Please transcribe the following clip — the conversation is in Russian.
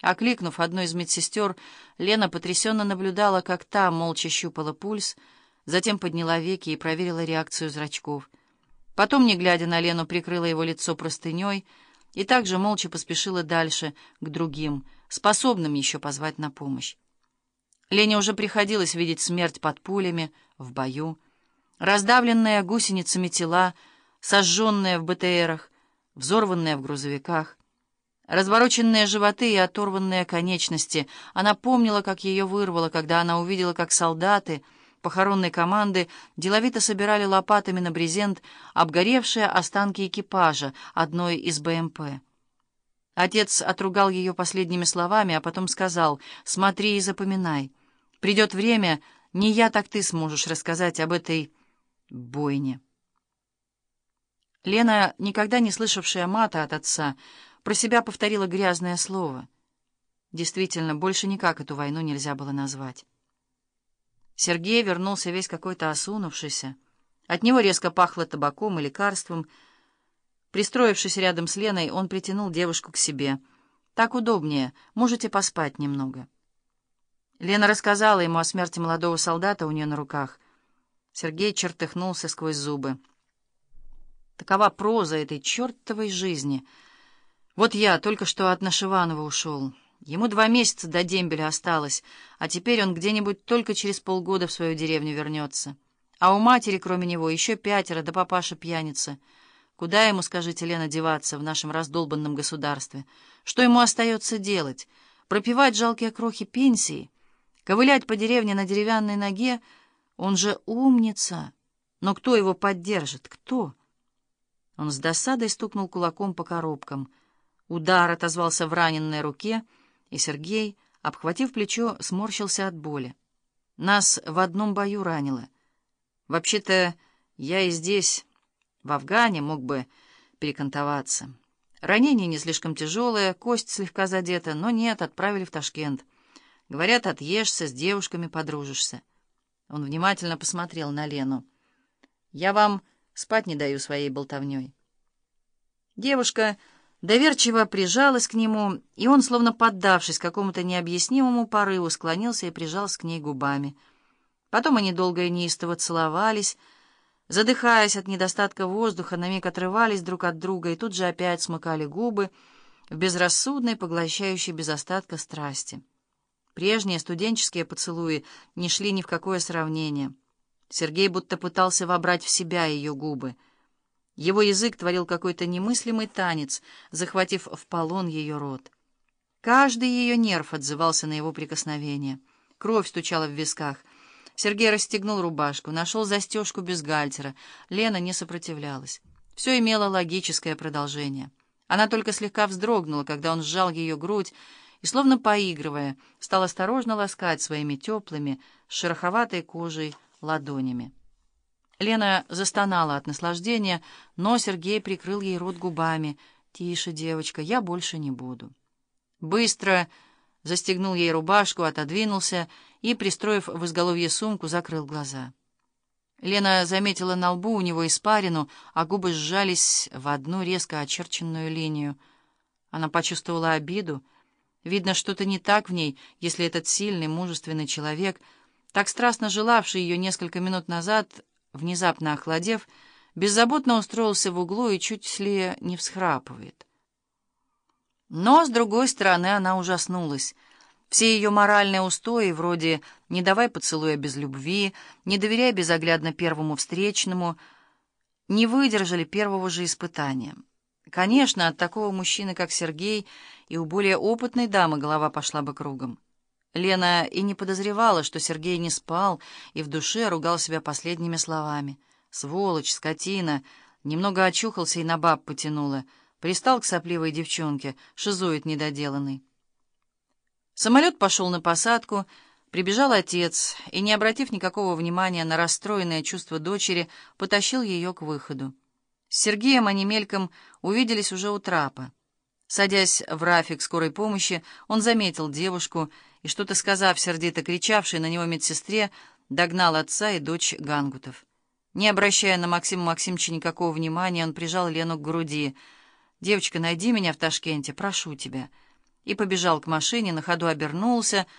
Окликнув одну из медсестер, Лена потрясенно наблюдала, как та молча щупала пульс, затем подняла веки и проверила реакцию зрачков. Потом, не глядя на Лену, прикрыла его лицо простыней и также молча поспешила дальше, к другим, способным еще позвать на помощь. Лене уже приходилось видеть смерть под пулями, в бою, раздавленные гусеницами тела, сожженные в БТРах, взорванные в грузовиках. Развороченные животы и оторванные конечности. Она помнила, как ее вырвало, когда она увидела, как солдаты похоронной команды деловито собирали лопатами на брезент обгоревшие останки экипажа одной из БМП. Отец отругал ее последними словами, а потом сказал «Смотри и запоминай. Придет время, не я, так ты сможешь рассказать об этой бойне». Лена, никогда не слышавшая мата от отца, про себя повторила грязное слово. Действительно, больше никак эту войну нельзя было назвать. Сергей вернулся весь какой-то осунувшийся. От него резко пахло табаком и лекарством. Пристроившись рядом с Леной, он притянул девушку к себе. «Так удобнее, можете поспать немного». Лена рассказала ему о смерти молодого солдата у нее на руках. Сергей чертыхнулся сквозь зубы. Такова проза этой чертовой жизни — вот я только что от Нашиванова ушел. Ему два месяца до дембеля осталось, а теперь он где-нибудь только через полгода в свою деревню вернется. А у матери, кроме него, еще пятеро, да папаша пьяница. Куда ему, скажите, Лена, деваться в нашем раздолбанном государстве? Что ему остается делать? Пропивать жалкие крохи пенсии? Ковылять по деревне на деревянной ноге? Он же умница. Но кто его поддержит? Кто? Он с досадой стукнул кулаком по коробкам — Удар отозвался в раненной руке, и Сергей, обхватив плечо, сморщился от боли. Нас в одном бою ранило. Вообще-то я и здесь, в Афгане, мог бы перекантоваться. Ранение не слишком тяжелое, кость слегка задета, но нет, отправили в Ташкент. Говорят, отъешься, с девушками подружишься. Он внимательно посмотрел на Лену. «Я вам спать не даю своей болтовней». Девушка доверчиво прижалась к нему, и он, словно поддавшись какому-то необъяснимому порыву, склонился и прижался к ней губами. Потом они долго и неистово целовались, задыхаясь от недостатка воздуха, на миг отрывались друг от друга и тут же опять смыкали губы в безрассудной, поглощающей без остатка страсти. Прежние студенческие поцелуи не шли ни в какое сравнение. Сергей будто пытался вобрать в себя ее губы — его язык творил какой-то немыслимый танец, захватив в полон ее рот. Каждый ее нерв отзывался на его прикосновение. Кровь стучала в висках. Сергей расстегнул рубашку, нашел застежку бюстгальтера. Лена не сопротивлялась. Все имело логическое продолжение. Она только слегка вздрогнула, когда он сжал ее грудь, и, словно поигрывая, стал осторожно ласкать своими теплыми, шероховатой кожей ладонями. Лена застонала от наслаждения, но Сергей прикрыл ей рот губами. «Тише, девочка, я больше не буду». Быстро застегнул ей рубашку, отодвинулся и, пристроив в изголовье сумку, закрыл глаза. Лена заметила на лбу у него испарину, а губы сжались в одну резко очерченную линию. Она почувствовала обиду. Видно, что-то не так в ней, если этот сильный, мужественный человек, так страстно желавший ее несколько минут назад, внезапно охладев, беззаботно устроился в углу и чуть ли не всхрапывает. Но, с другой стороны, она ужаснулась. Все ее моральные устои, вроде «не давай поцелуя без любви», «не доверяй безоглядно первому встречному», не выдержали первого же испытания. Конечно, от такого мужчины, как Сергей, и у более опытной дамы голова пошла бы кругом. Лена и не подозревала, что Сергей не спал и в душе ругал себя последними словами. «Сволочь, скотина!» Немного очухался и на баб потянуло. Пристал к сопливой девчонке, шизует недоделанный. Самолет пошел на посадку, прибежал отец и, не обратив никакого внимания на расстроенное чувство дочери, потащил ее к выходу. С Сергеем они мельком увиделись уже у трапа. Садясь в рафик скорой помощи, он заметил девушку и, что-то сказав сердито кричавшей на него медсестре, догнал отца и дочь Гангутов. Не обращая на Максима Максимовича никакого внимания, он прижал Лену к груди. «Девочка, найди меня в Ташкенте, прошу тебя. и побежал к машине, на ходу обернулся,